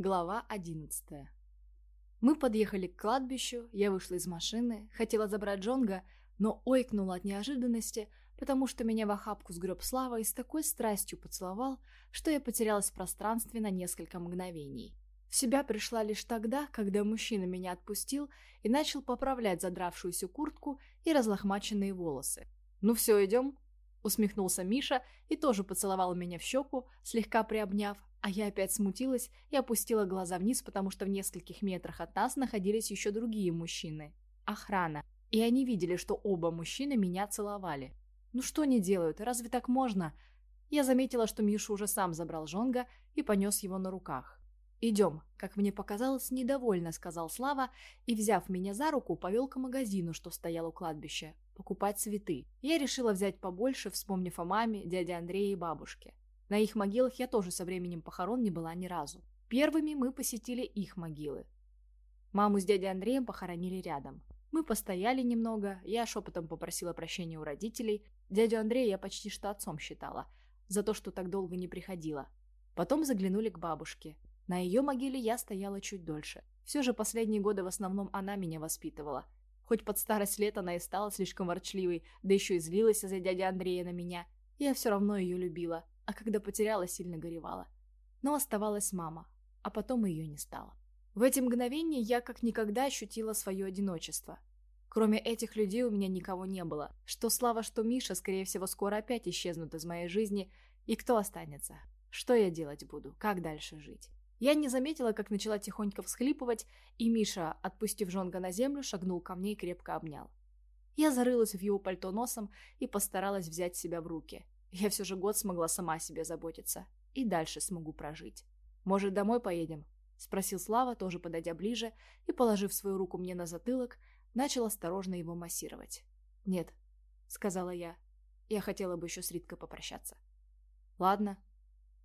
Глава одиннадцатая. Мы подъехали к кладбищу, я вышла из машины, хотела забрать Джонга, но ойкнула от неожиданности, потому что меня в охапку сгреб Слава и с такой страстью поцеловал, что я потерялась в пространстве на несколько мгновений. В себя пришла лишь тогда, когда мужчина меня отпустил и начал поправлять задравшуюся куртку и разлохмаченные волосы. «Ну все, идем?» Усмехнулся Миша и тоже поцеловал меня в щеку, слегка приобняв, а я опять смутилась и опустила глаза вниз, потому что в нескольких метрах от нас находились еще другие мужчины. Охрана. И они видели, что оба мужчины меня целовали. Ну что они делают? Разве так можно? Я заметила, что Миша уже сам забрал Жонга и понес его на руках. «Идем», как мне показалось, недовольно сказал Слава и, взяв меня за руку, повел к магазину, что стоял у кладбища, покупать цветы. Я решила взять побольше, вспомнив о маме, дяде Андрея и бабушке. На их могилах я тоже со временем похорон не была ни разу. Первыми мы посетили их могилы. Маму с дядей Андреем похоронили рядом. Мы постояли немного, я шепотом попросила прощения у родителей. Дядю Андрея я почти что отцом считала, за то, что так долго не приходила. Потом заглянули к бабушке. На ее могиле я стояла чуть дольше. Все же последние годы в основном она меня воспитывала. Хоть под старость лет она и стала слишком ворчливой, да еще и злилась из-за дяди Андрея на меня, я все равно ее любила а когда потеряла, сильно горевала. Но оставалась мама, а потом ее не стало. В эти мгновения я как никогда ощутила свое одиночество. Кроме этих людей у меня никого не было. Что Слава, что Миша, скорее всего, скоро опять исчезнут из моей жизни. И кто останется? Что я делать буду? Как дальше жить? Я не заметила, как начала тихонько всхлипывать, и Миша, отпустив Жонга на землю, шагнул ко мне и крепко обнял. Я зарылась в его пальто носом и постаралась взять себя в руки. Я все же год смогла сама о себе заботиться. И дальше смогу прожить. «Может, домой поедем?» – спросил Слава, тоже подойдя ближе, и, положив свою руку мне на затылок, начал осторожно его массировать. «Нет», – сказала я. Я хотела бы еще с Риткой попрощаться. «Ладно».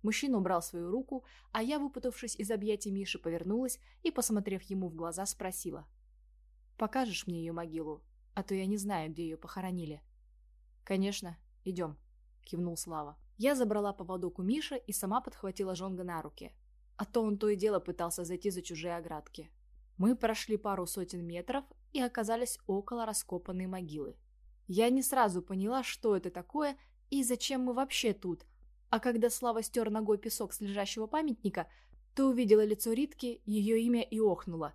Мужчина убрал свою руку, а я, выпутавшись из объятий Миши, повернулась и, посмотрев ему в глаза, спросила. «Покажешь мне ее могилу? А то я не знаю, где ее похоронили». «Конечно. Идем» кивнул Слава. Я забрала поводок у Миши и сама подхватила Жонга на руки. А то он то и дело пытался зайти за чужие оградки. Мы прошли пару сотен метров и оказались около раскопанной могилы. Я не сразу поняла, что это такое и зачем мы вообще тут. А когда Слава стер ногой песок с лежащего памятника, то увидела лицо Ритки, ее имя и охнула.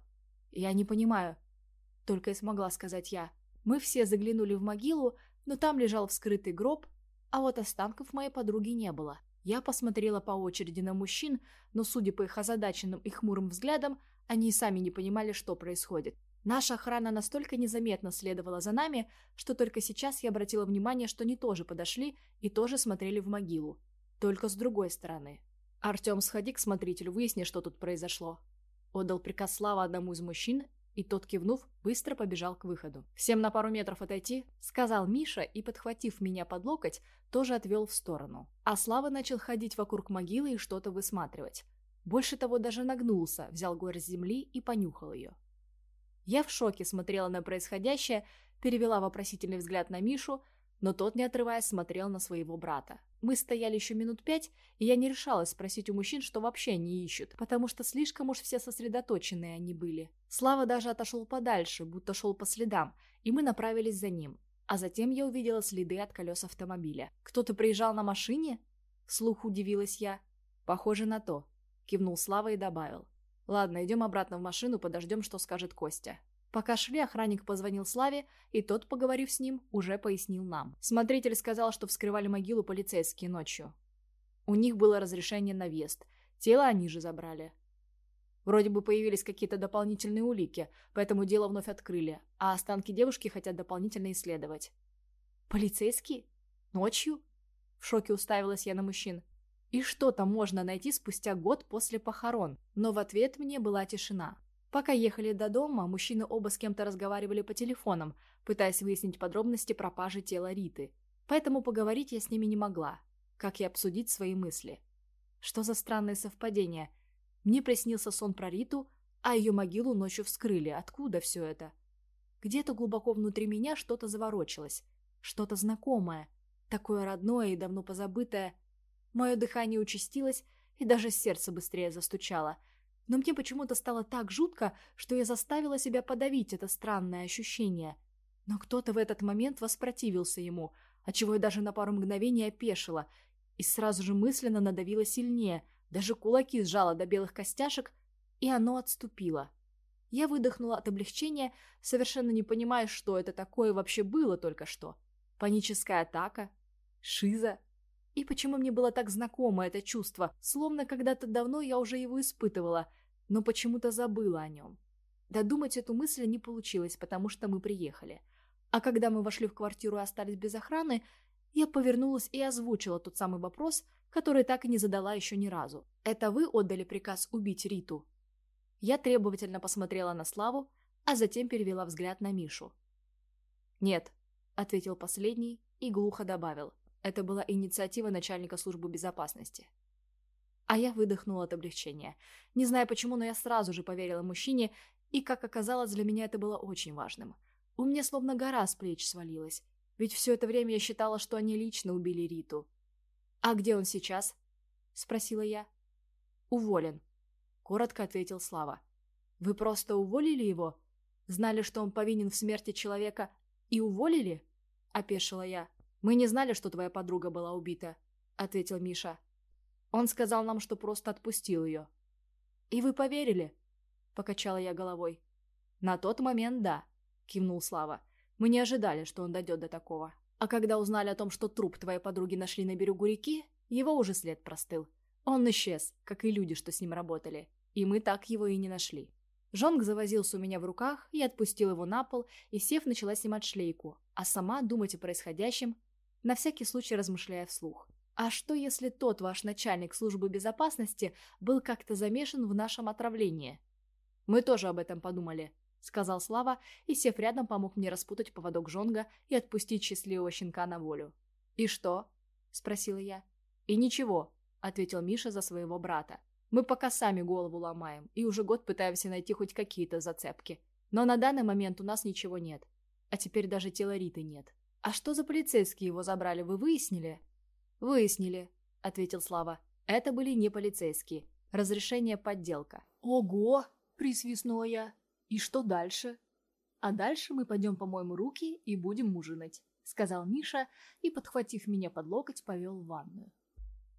«Я не понимаю», — только и смогла сказать я. Мы все заглянули в могилу, но там лежал вскрытый гроб, а вот останков моей подруги не было. Я посмотрела по очереди на мужчин, но, судя по их озадаченным и хмурым взглядам, они и сами не понимали, что происходит. Наша охрана настолько незаметно следовала за нами, что только сейчас я обратила внимание, что они тоже подошли и тоже смотрели в могилу. Только с другой стороны. «Артем, сходи к смотрителю, выясни, что тут произошло». Отдал приказ Слава одному из мужчин, и тот, кивнув, быстро побежал к выходу. «Всем на пару метров отойти», — сказал Миша и, подхватив меня под локоть, тоже отвел в сторону. А Слава начал ходить вокруг могилы и что-то высматривать. Больше того, даже нагнулся, взял горсть земли и понюхал ее. Я в шоке смотрела на происходящее, перевела вопросительный взгляд на Мишу, но тот, не отрываясь, смотрел на своего брата. Мы стояли еще минут пять, и я не решалась спросить у мужчин, что вообще не ищут, потому что слишком уж все сосредоточенные они были. Слава даже отошел подальше, будто шел по следам, и мы направились за ним. А затем я увидела следы от колес автомобиля. «Кто-то приезжал на машине?» Слух удивилась я. «Похоже на то», — кивнул Слава и добавил. «Ладно, идем обратно в машину, подождем, что скажет Костя». Пока шли, охранник позвонил Славе, и тот, поговорив с ним, уже пояснил нам. Смотритель сказал, что вскрывали могилу полицейские ночью. У них было разрешение на въезд. Тело они же забрали. Вроде бы появились какие-то дополнительные улики, поэтому дело вновь открыли, а останки девушки хотят дополнительно исследовать. «Полицейские? Ночью?» В шоке уставилась я на мужчин. И что там можно найти спустя год после похорон? Но в ответ мне была тишина. Пока ехали до дома, мужчины оба с кем-то разговаривали по телефонам, пытаясь выяснить подробности пропажи тела Риты. Поэтому поговорить я с ними не могла, как и обсудить свои мысли. Что за странное совпадение? Мне приснился сон про Риту, а ее могилу ночью вскрыли. Откуда все это? Где-то глубоко внутри меня что-то заворочилось. Что-то знакомое. Такое родное и давно позабытое. Мое дыхание участилось, и даже сердце быстрее застучало – но мне почему-то стало так жутко, что я заставила себя подавить это странное ощущение. Но кто-то в этот момент воспротивился ему, отчего я даже на пару мгновений опешила, и сразу же мысленно надавила сильнее, даже кулаки сжала до белых костяшек, и оно отступило. Я выдохнула от облегчения, совершенно не понимая, что это такое вообще было только что. Паническая атака? Шиза? И почему мне было так знакомо это чувство, словно когда-то давно я уже его испытывала, но почему-то забыла о нем. Додумать эту мысль не получилось, потому что мы приехали. А когда мы вошли в квартиру и остались без охраны, я повернулась и озвучила тот самый вопрос, который так и не задала еще ни разу. «Это вы отдали приказ убить Риту?» Я требовательно посмотрела на Славу, а затем перевела взгляд на Мишу. «Нет», — ответил последний и глухо добавил. Это была инициатива начальника службы безопасности. А я выдохнула от облегчения. Не знаю почему, но я сразу же поверила мужчине, и, как оказалось, для меня это было очень важным. У меня словно гора с плеч свалилась, ведь все это время я считала, что они лично убили Риту. «А где он сейчас?» – спросила я. «Уволен», коротко ответил Слава. «Вы просто уволили его? Знали, что он повинен в смерти человека, и уволили?» – опешила я. «Мы не знали, что твоя подруга была убита», – ответил Миша. «Он сказал нам, что просто отпустил ее». «И вы поверили?» – покачала я головой. «На тот момент да», – кивнул Слава. «Мы не ожидали, что он дойдет до такого. А когда узнали о том, что труп твоей подруги нашли на берегу реки, его уже след простыл. Он исчез, как и люди, что с ним работали. И мы так его и не нашли. Жонг завозился у меня в руках, и отпустил его на пол, и сев начала снимать шлейку, а сама думать о происходящем, на всякий случай размышляя вслух. А что, если тот ваш начальник службы безопасности был как-то замешан в нашем отравлении? Мы тоже об этом подумали, сказал Слава, и сев рядом помог мне распутать поводок Жонга и отпустить счастливого щенка на волю. И что? спросила я. И ничего, ответил Миша за своего брата. Мы пока сами голову ломаем, и уже год пытаемся найти хоть какие-то зацепки. Но на данный момент у нас ничего нет. А теперь даже тела Риты нет. А что за полицейские его забрали, вы выяснили? Выяснили, ответил Слава. Это были не полицейские. Разрешение подделка. Ого! Присвистнула я. И что дальше? А дальше мы пойдем помоем руки и будем ужинать, сказал Миша и, подхватив меня под локоть, повел в ванную.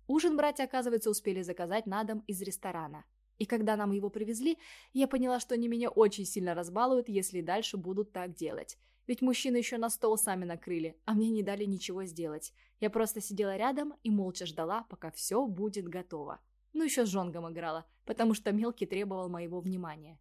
Ужин братья, оказывается, успели заказать на дом из ресторана. И когда нам его привезли, я поняла, что они меня очень сильно разбалуют, если дальше будут так делать. Ведь мужчины еще на стол сами накрыли, а мне не дали ничего сделать. Я просто сидела рядом и молча ждала, пока все будет готово. Ну еще с жонгом играла, потому что мелкий требовал моего внимания.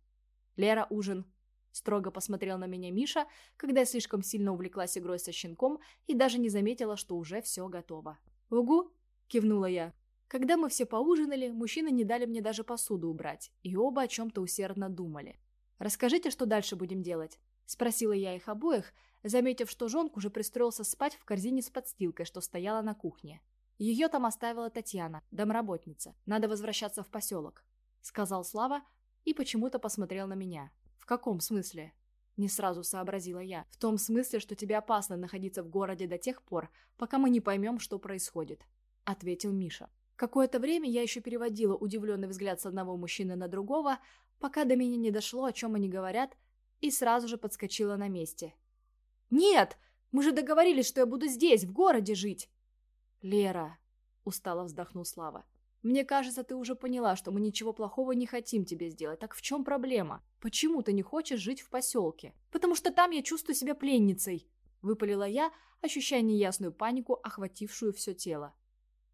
«Лера, ужин!» Строго посмотрел на меня Миша, когда я слишком сильно увлеклась игрой со щенком и даже не заметила, что уже все готово. «Угу!» кивнула я. Когда мы все поужинали, мужчины не дали мне даже посуду убрать, и оба о чем-то усердно думали. «Расскажите, что дальше будем делать?» – спросила я их обоих, заметив, что Жонк уже пристроился спать в корзине с подстилкой, что стояла на кухне. Ее там оставила Татьяна, домработница. Надо возвращаться в поселок, сказал Слава и почему-то посмотрел на меня. В каком смысле? Не сразу сообразила я. В том смысле, что тебе опасно находиться в городе до тех пор, пока мы не поймем, что происходит ответил Миша. Какое-то время я еще переводила удивленный взгляд с одного мужчины на другого, пока до меня не дошло, о чем они говорят, и сразу же подскочила на месте. «Нет! Мы же договорились, что я буду здесь, в городе жить!» «Лера!» – устало вздохнул Слава. «Мне кажется, ты уже поняла, что мы ничего плохого не хотим тебе сделать. Так в чем проблема? Почему ты не хочешь жить в поселке? Потому что там я чувствую себя пленницей!» – выпалила я, ощущая неясную панику, охватившую все тело.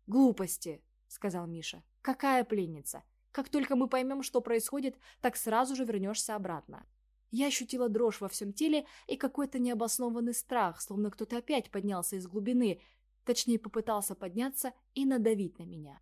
«Глупости», — сказал Миша. «Какая пленница? Как только мы поймем, что происходит, так сразу же вернешься обратно». Я ощутила дрожь во всем теле и какой-то необоснованный страх, словно кто-то опять поднялся из глубины, точнее попытался подняться и надавить на меня.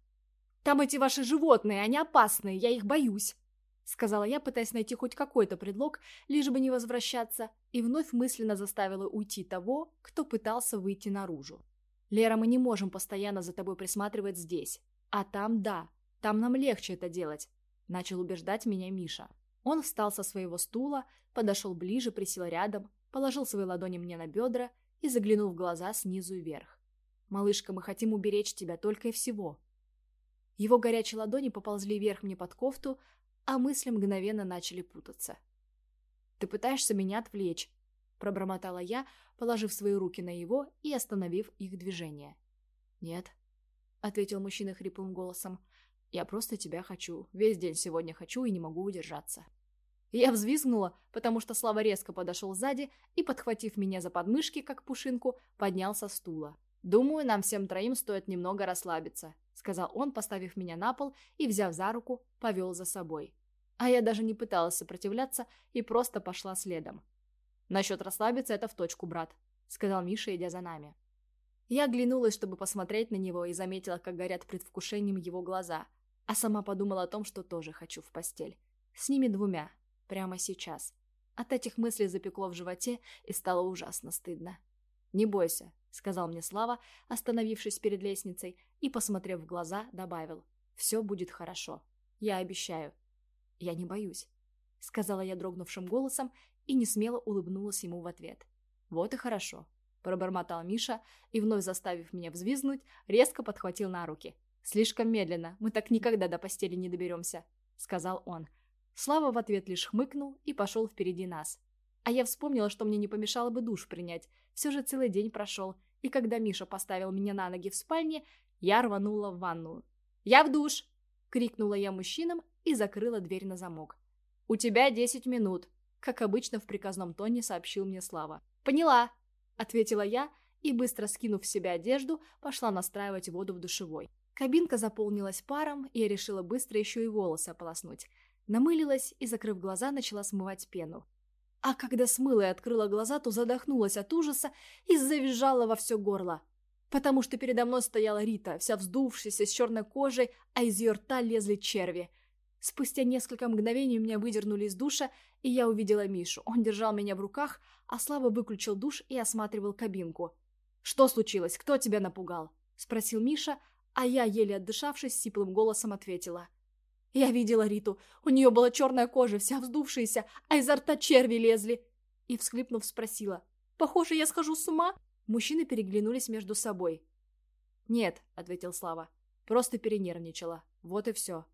«Там эти ваши животные, они опасные, я их боюсь», — сказала я, пытаясь найти хоть какой-то предлог, лишь бы не возвращаться, и вновь мысленно заставила уйти того, кто пытался выйти наружу. «Лера, мы не можем постоянно за тобой присматривать здесь. А там да, там нам легче это делать», – начал убеждать меня Миша. Он встал со своего стула, подошел ближе, присел рядом, положил свои ладони мне на бедра и заглянул в глаза снизу вверх. «Малышка, мы хотим уберечь тебя только и всего». Его горячие ладони поползли вверх мне под кофту, а мысли мгновенно начали путаться. «Ты пытаешься меня отвлечь», – пробормотала я, положив свои руки на его и остановив их движение. «Нет», – ответил мужчина хриплым голосом, – «я просто тебя хочу. Весь день сегодня хочу и не могу удержаться». Я взвизгнула, потому что Слава резко подошел сзади и, подхватив меня за подмышки, как пушинку, поднял со стула. «Думаю, нам всем троим стоит немного расслабиться», — сказал он, поставив меня на пол и, взяв за руку, повел за собой. А я даже не пыталась сопротивляться и просто пошла следом. «Насчет расслабиться — это в точку, брат», — сказал Миша, идя за нами. Я оглянулась, чтобы посмотреть на него, и заметила, как горят предвкушением его глаза, а сама подумала о том, что тоже хочу в постель. С ними двумя, Прямо сейчас. От этих мыслей запекло в животе и стало ужасно стыдно. «Не бойся», — сказал мне Слава, остановившись перед лестницей и, посмотрев в глаза, добавил. «Все будет хорошо. Я обещаю». «Я не боюсь», — сказала я дрогнувшим голосом и несмело улыбнулась ему в ответ. «Вот и хорошо», — пробормотал Миша и, вновь заставив меня взвизгнуть, резко подхватил на руки. «Слишком медленно, мы так никогда до постели не доберемся», — сказал он. Слава в ответ лишь хмыкнул и пошел впереди нас. А я вспомнила, что мне не помешало бы душ принять. Все же целый день прошел, и когда Миша поставил меня на ноги в спальне, я рванула в ванную. «Я в душ!» — крикнула я мужчинам и закрыла дверь на замок. «У тебя десять минут», — как обычно в приказном тоне сообщил мне Слава. «Поняла!» — ответила я и, быстро скинув в себя одежду, пошла настраивать воду в душевой. Кабинка заполнилась паром, и я решила быстро еще и волосы ополоснуть — Намылилась и, закрыв глаза, начала смывать пену. А когда смыла и открыла глаза, то задохнулась от ужаса и завизжала во все горло. Потому что передо мной стояла Рита, вся вздувшаяся, с черной кожей, а из ее рта лезли черви. Спустя несколько мгновений меня выдернули из душа, и я увидела Мишу. Он держал меня в руках, а Слава выключил душ и осматривал кабинку. «Что случилось? Кто тебя напугал?» – спросил Миша, а я, еле отдышавшись, сиплым голосом ответила – я видела Риту. У нее была черная кожа, вся вздувшаяся, а изо рта черви лезли. И, всхлипнув, спросила. «Похоже, я схожу с ума?» Мужчины переглянулись между собой. «Нет», — ответил Слава. «Просто перенервничала. Вот и все».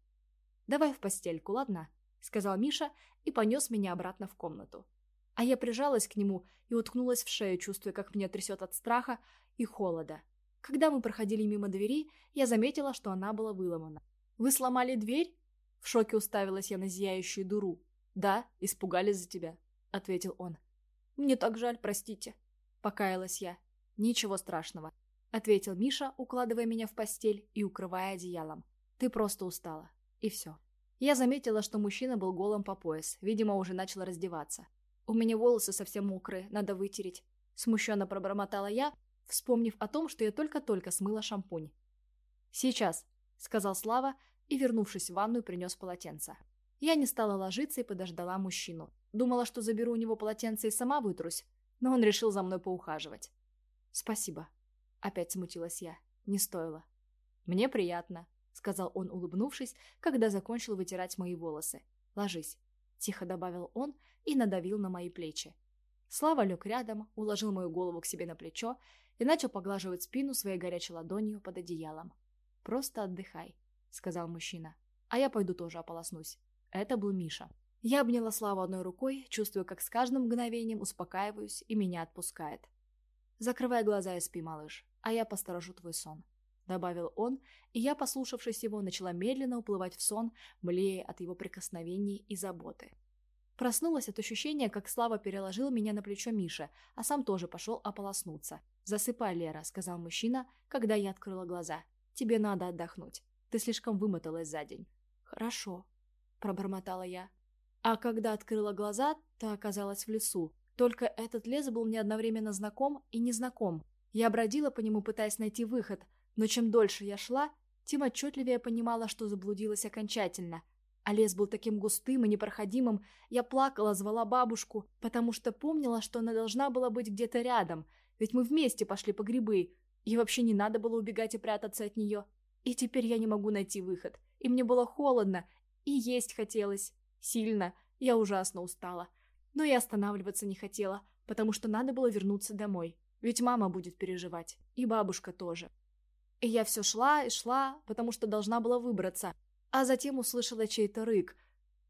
«Давай в постельку, ладно?» — сказал Миша и понес меня обратно в комнату. А я прижалась к нему и уткнулась в шею, чувствуя, как меня трясет от страха и холода. Когда мы проходили мимо двери, я заметила, что она была выломана. «Вы сломали дверь?» В шоке уставилась я на зияющую дуру. «Да, испугались за тебя», — ответил он. «Мне так жаль, простите», — покаялась я. «Ничего страшного», — ответил Миша, укладывая меня в постель и укрывая одеялом. «Ты просто устала. И все». Я заметила, что мужчина был голым по пояс, видимо, уже начал раздеваться. «У меня волосы совсем мокрые, надо вытереть», — смущенно пробормотала я, вспомнив о том, что я только-только смыла шампунь. «Сейчас», — сказал Слава, и, вернувшись в ванную, принес полотенце. Я не стала ложиться и подождала мужчину. Думала, что заберу у него полотенце и сама вытрусь, но он решил за мной поухаживать. «Спасибо», — опять смутилась я. Не стоило. «Мне приятно», — сказал он, улыбнувшись, когда закончил вытирать мои волосы. «Ложись», — тихо добавил он и надавил на мои плечи. Слава лег рядом, уложил мою голову к себе на плечо и начал поглаживать спину своей горячей ладонью под одеялом. «Просто отдыхай», — сказал мужчина. «А я пойду тоже ополоснусь». Это был Миша. Я обняла Славу одной рукой, чувствуя, как с каждым мгновением успокаиваюсь и меня отпускает. «Закрывай глаза и спи, малыш, а я посторожу твой сон», — добавил он, и я, послушавшись его, начала медленно уплывать в сон, млея от его прикосновений и заботы. Проснулась от ощущения, как Слава переложил меня на плечо Миши, а сам тоже пошел ополоснуться. «Засыпай, Лера», — сказал мужчина, когда я открыла глаза. «Тебе надо отдохнуть». Ты слишком вымоталась за день». «Хорошо», — пробормотала я. А когда открыла глаза, то оказалась в лесу. Только этот лес был мне одновременно знаком и незнаком. Я бродила по нему, пытаясь найти выход, но чем дольше я шла, тем отчетливее понимала, что заблудилась окончательно. А лес был таким густым и непроходимым, я плакала, звала бабушку, потому что помнила, что она должна была быть где-то рядом, ведь мы вместе пошли по грибы, и вообще не надо было убегать и прятаться от нее. И теперь я не могу найти выход. И мне было холодно, и есть хотелось. Сильно. Я ужасно устала. Но и останавливаться не хотела, потому что надо было вернуться домой. Ведь мама будет переживать. И бабушка тоже. И я все шла и шла, потому что должна была выбраться. А затем услышала чей-то рык.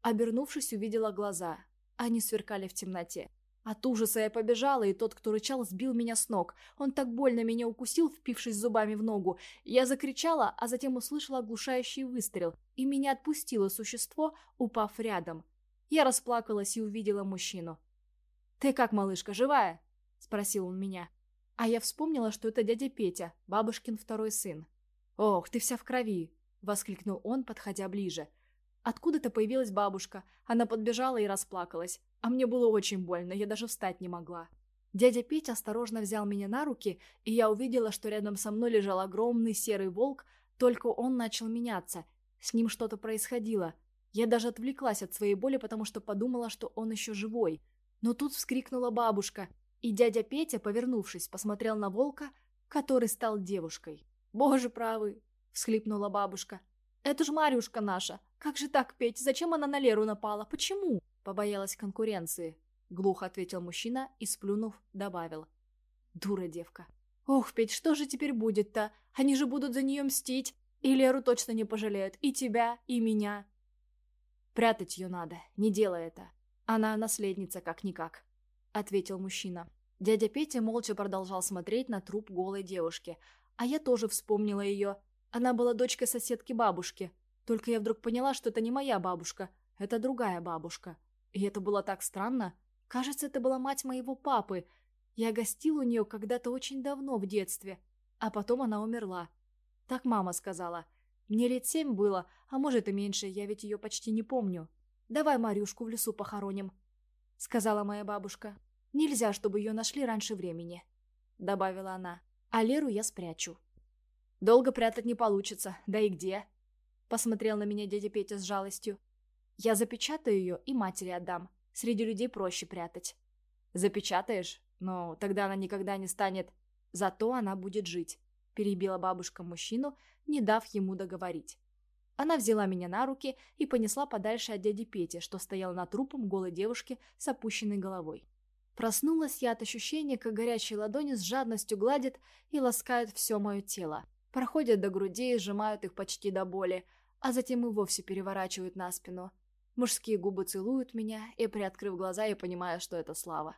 Обернувшись, увидела глаза. Они сверкали в темноте. От ужаса я побежала, и тот, кто рычал, сбил меня с ног. Он так больно меня укусил, впившись зубами в ногу. Я закричала, а затем услышала оглушающий выстрел, и меня отпустило существо, упав рядом. Я расплакалась и увидела мужчину. «Ты как, малышка, живая?» – спросил он меня. А я вспомнила, что это дядя Петя, бабушкин второй сын. «Ох, ты вся в крови!» – воскликнул он, подходя ближе. Откуда-то появилась бабушка. Она подбежала и расплакалась. А мне было очень больно, я даже встать не могла. Дядя Петя осторожно взял меня на руки, и я увидела, что рядом со мной лежал огромный серый волк, только он начал меняться. С ним что-то происходило. Я даже отвлеклась от своей боли, потому что подумала, что он еще живой. Но тут вскрикнула бабушка, и дядя Петя, повернувшись, посмотрел на волка, который стал девушкой. «Боже правый!» – всхлипнула бабушка. «Это ж Марюшка наша! Как же так, Петь? Зачем она на Леру напала? Почему?» Побоялась конкуренции. Глухо ответил мужчина и, сплюнув, добавил. Дура девка. Ох, Петь, что же теперь будет-то? Они же будут за нее мстить. И Леру точно не пожалеют. И тебя, и меня. Прятать ее надо. Не делай это. Она наследница как-никак. Ответил мужчина. Дядя Петя молча продолжал смотреть на труп голой девушки. А я тоже вспомнила ее. Она была дочкой соседки бабушки. Только я вдруг поняла, что это не моя бабушка. Это другая бабушка. И это было так странно. Кажется, это была мать моего папы. Я гостил у нее когда-то очень давно в детстве. А потом она умерла. Так мама сказала. Мне лет семь было, а может и меньше, я ведь ее почти не помню. «Давай Марюшку в лесу похороним», — сказала моя бабушка. «Нельзя, чтобы ее нашли раньше времени», — добавила она. «А Леру я спрячу». «Долго прятать не получится, да и где?» Посмотрел на меня дядя Петя с жалостью. Я запечатаю ее и матери отдам. Среди людей проще прятать. Запечатаешь? Но тогда она никогда не станет... Зато она будет жить. Перебила бабушка мужчину, не дав ему договорить. Она взяла меня на руки и понесла подальше от дяди Пети, что стоял над трупом голой девушки с опущенной головой. Проснулась я от ощущения, как горячие ладони с жадностью гладят и ласкают все мое тело. Проходят до грудей, сжимают их почти до боли, а затем и вовсе переворачивают на спину. Мужские губы целуют меня, и, приоткрыв глаза, я понимаю, что это Слава.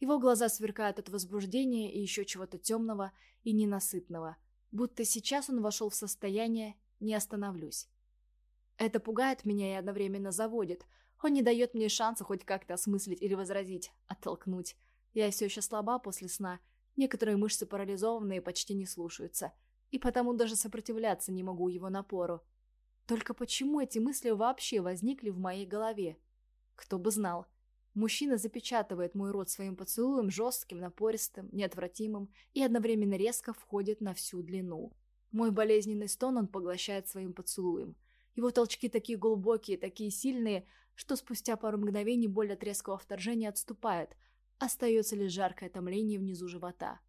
Его глаза сверкают от возбуждения и еще чего-то темного и ненасытного, будто сейчас он вошел в состояние «не остановлюсь». Это пугает меня и одновременно заводит. Он не дает мне шанса хоть как-то осмыслить или возразить, оттолкнуть. Я все еще слаба после сна, некоторые мышцы парализованы и почти не слушаются, и потому даже сопротивляться не могу его напору. Только почему эти мысли вообще возникли в моей голове? Кто бы знал. Мужчина запечатывает мой рот своим поцелуем, жестким, напористым, неотвратимым, и одновременно резко входит на всю длину. Мой болезненный стон он поглощает своим поцелуем. Его толчки такие глубокие, такие сильные, что спустя пару мгновений боль от резкого вторжения отступает, остается лишь жаркое томление внизу живота.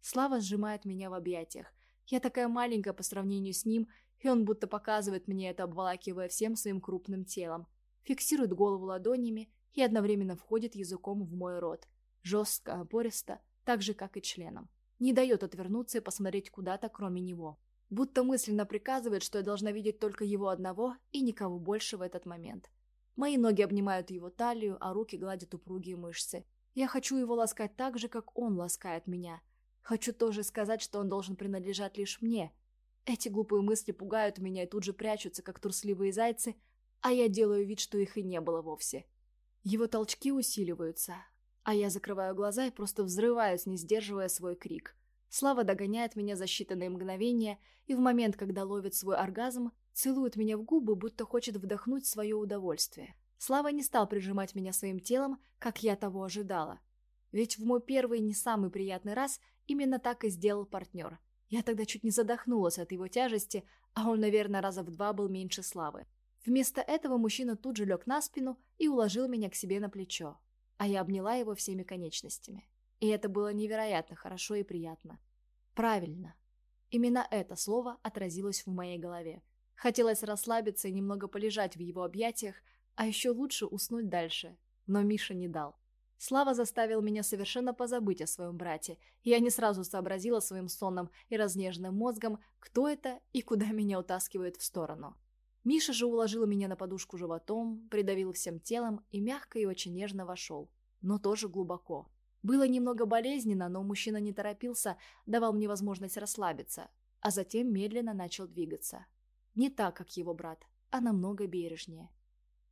Слава сжимает меня в объятиях. Я такая маленькая по сравнению с ним, и он будто показывает мне это, обволакивая всем своим крупным телом. Фиксирует голову ладонями и одновременно входит языком в мой рот. Жестко, опористо, так же, как и членом. Не дает отвернуться и посмотреть куда-то, кроме него. Будто мысленно приказывает, что я должна видеть только его одного и никого больше в этот момент. Мои ноги обнимают его талию, а руки гладят упругие мышцы. Я хочу его ласкать так же, как он ласкает меня. Хочу тоже сказать, что он должен принадлежать лишь мне, эти глупые мысли пугают меня и тут же прячутся, как трусливые зайцы, а я делаю вид, что их и не было вовсе. Его толчки усиливаются, а я закрываю глаза и просто взрываюсь, не сдерживая свой крик. Слава догоняет меня за считанные мгновения и в момент, когда ловит свой оргазм, целует меня в губы, будто хочет вдохнуть свое удовольствие. Слава не стал прижимать меня своим телом, как я того ожидала. Ведь в мой первый не самый приятный раз именно так и сделал партнер – я тогда чуть не задохнулась от его тяжести, а он, наверное, раза в два был меньше славы. Вместо этого мужчина тут же лег на спину и уложил меня к себе на плечо, а я обняла его всеми конечностями. И это было невероятно хорошо и приятно. Правильно. Именно это слово отразилось в моей голове. Хотелось расслабиться и немного полежать в его объятиях, а еще лучше уснуть дальше. Но Миша не дал. Слава заставил меня совершенно позабыть о своем брате, и я не сразу сообразила своим сонным и разнеженным мозгом, кто это и куда меня утаскивает в сторону. Миша же уложил меня на подушку животом, придавил всем телом и мягко и очень нежно вошел, но тоже глубоко. Было немного болезненно, но мужчина не торопился, давал мне возможность расслабиться, а затем медленно начал двигаться. Не так, как его брат, а намного бережнее.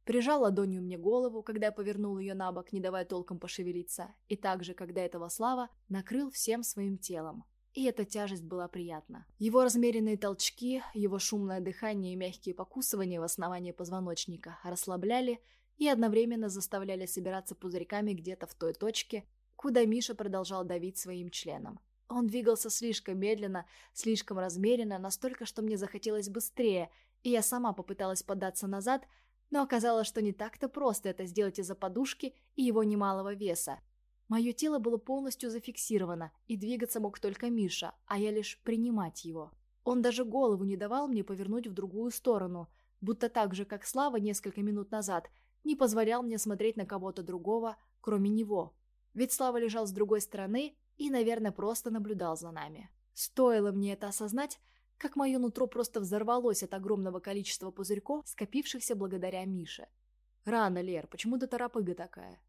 Прижал ладонью мне голову, когда я повернул ее на бок, не давая толком пошевелиться, и также, когда этого Слава, накрыл всем своим телом. И эта тяжесть была приятна. Его размеренные толчки, его шумное дыхание и мягкие покусывания в основании позвоночника расслабляли и одновременно заставляли собираться пузырьками где-то в той точке, куда Миша продолжал давить своим членом. Он двигался слишком медленно, слишком размеренно, настолько, что мне захотелось быстрее, и я сама попыталась податься назад, но оказалось, что не так-то просто это сделать из-за подушки и его немалого веса. Мое тело было полностью зафиксировано, и двигаться мог только Миша, а я лишь принимать его. Он даже голову не давал мне повернуть в другую сторону, будто так же, как Слава несколько минут назад, не позволял мне смотреть на кого-то другого, кроме него. Ведь Слава лежал с другой стороны и, наверное, просто наблюдал за нами. Стоило мне это осознать, как мое нутро просто взорвалось от огромного количества пузырьков, скопившихся благодаря Мише. «Рано, Лер, почему ты торопыга такая?»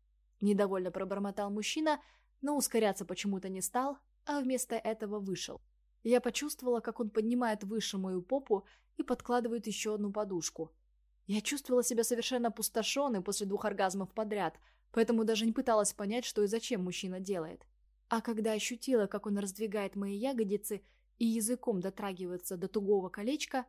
Недовольно пробормотал мужчина, но ускоряться почему-то не стал, а вместо этого вышел. Я почувствовала, как он поднимает выше мою попу и подкладывает еще одну подушку. Я чувствовала себя совершенно опустошенной после двух оргазмов подряд, поэтому даже не пыталась понять, что и зачем мужчина делает. А когда ощутила, как он раздвигает мои ягодицы и языком дотрагивается до тугого колечка,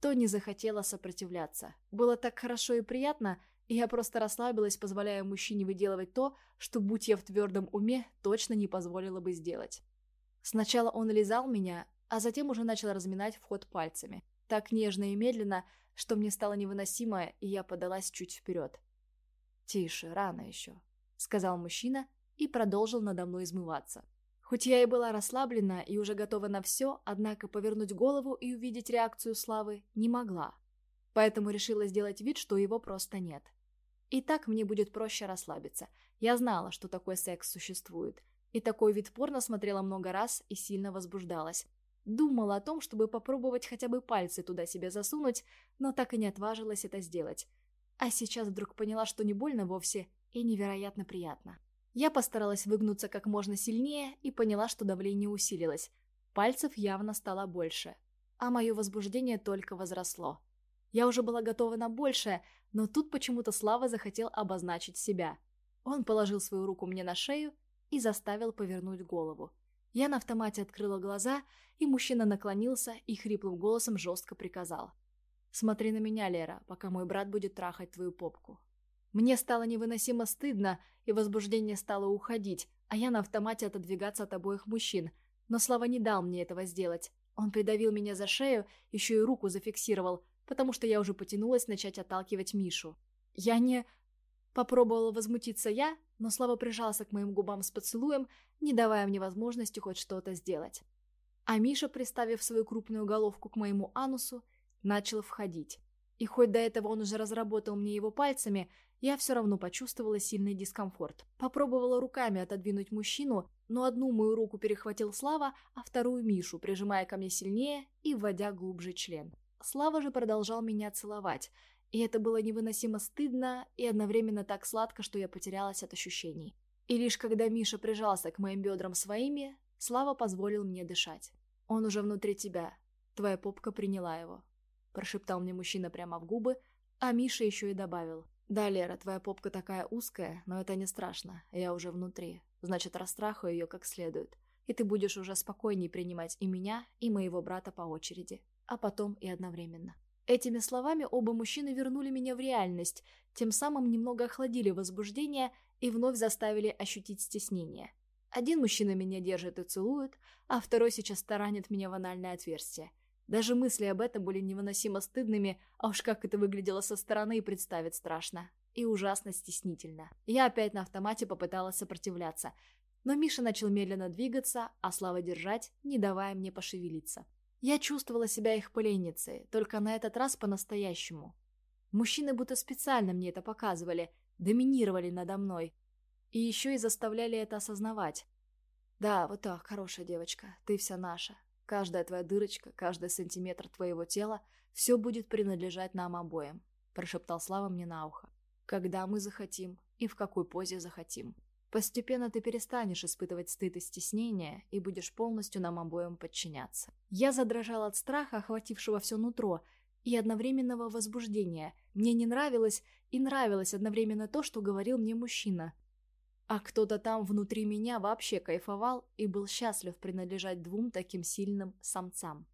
то не захотела сопротивляться. Было так хорошо и приятно, и я просто расслабилась, позволяя мужчине выделывать то, что, будь я в твердом уме, точно не позволила бы сделать. Сначала он лизал меня, а затем уже начал разминать вход пальцами. Так нежно и медленно, что мне стало невыносимо, и я подалась чуть вперед. «Тише, рано еще», — сказал мужчина и продолжил надо мной измываться. Хоть я и была расслаблена и уже готова на все, однако повернуть голову и увидеть реакцию Славы не могла. Поэтому решила сделать вид, что его просто нет. И так мне будет проще расслабиться. Я знала, что такой секс существует. И такой вид порно смотрела много раз и сильно возбуждалась. Думала о том, чтобы попробовать хотя бы пальцы туда себе засунуть, но так и не отважилась это сделать. А сейчас вдруг поняла, что не больно вовсе и невероятно приятно. Я постаралась выгнуться как можно сильнее и поняла, что давление усилилось. Пальцев явно стало больше. А мое возбуждение только возросло. Я уже была готова на большее, но тут почему-то Слава захотел обозначить себя. Он положил свою руку мне на шею и заставил повернуть голову. Я на автомате открыла глаза, и мужчина наклонился и хриплым голосом жестко приказал. «Смотри на меня, Лера, пока мой брат будет трахать твою попку. Мне стало невыносимо стыдно, и возбуждение стало уходить, а я на автомате отодвигаться от обоих мужчин. Но Слава не дал мне этого сделать. Он придавил меня за шею, еще и руку зафиксировал, потому что я уже потянулась начать отталкивать Мишу. Я не... Попробовала возмутиться я, но Слава прижался к моим губам с поцелуем, не давая мне возможности хоть что-то сделать. А Миша, приставив свою крупную головку к моему анусу, начал входить. И хоть до этого он уже разработал мне его пальцами, я все равно почувствовала сильный дискомфорт. Попробовала руками отодвинуть мужчину, но одну мою руку перехватил Слава, а вторую Мишу, прижимая ко мне сильнее и вводя глубже член. Слава же продолжал меня целовать, и это было невыносимо стыдно и одновременно так сладко, что я потерялась от ощущений. И лишь когда Миша прижался к моим бедрам своими, Слава позволил мне дышать. «Он уже внутри тебя. Твоя попка приняла его», – прошептал мне мужчина прямо в губы, а Миша еще и добавил. «Да, Лера, твоя попка такая узкая, но это не страшно, я уже внутри. Значит, расстрахаю ее как следует, и ты будешь уже спокойней принимать и меня, и моего брата по очереди, а потом и одновременно». Этими словами оба мужчины вернули меня в реальность, тем самым немного охладили возбуждение и вновь заставили ощутить стеснение. Один мужчина меня держит и целует, а второй сейчас таранит меня в анальное отверстие – даже мысли об этом были невыносимо стыдными, а уж как это выглядело со стороны и представить страшно. И ужасно стеснительно. Я опять на автомате попыталась сопротивляться. Но Миша начал медленно двигаться, а Слава держать, не давая мне пошевелиться. Я чувствовала себя их пленницей, только на этот раз по-настоящему. Мужчины будто специально мне это показывали, доминировали надо мной. И еще и заставляли это осознавать. «Да, вот так, хорошая девочка, ты вся наша. Каждая твоя дырочка, каждый сантиметр твоего тела – все будет принадлежать нам обоим», – прошептал Слава мне на ухо. «Когда мы захотим и в какой позе захотим. Постепенно ты перестанешь испытывать стыд и стеснение и будешь полностью нам обоим подчиняться». Я задрожал от страха, охватившего все нутро, и одновременного возбуждения. Мне не нравилось и нравилось одновременно то, что говорил мне мужчина. А кто-то там внутри меня вообще кайфовал и был счастлив принадлежать двум таким сильным самцам.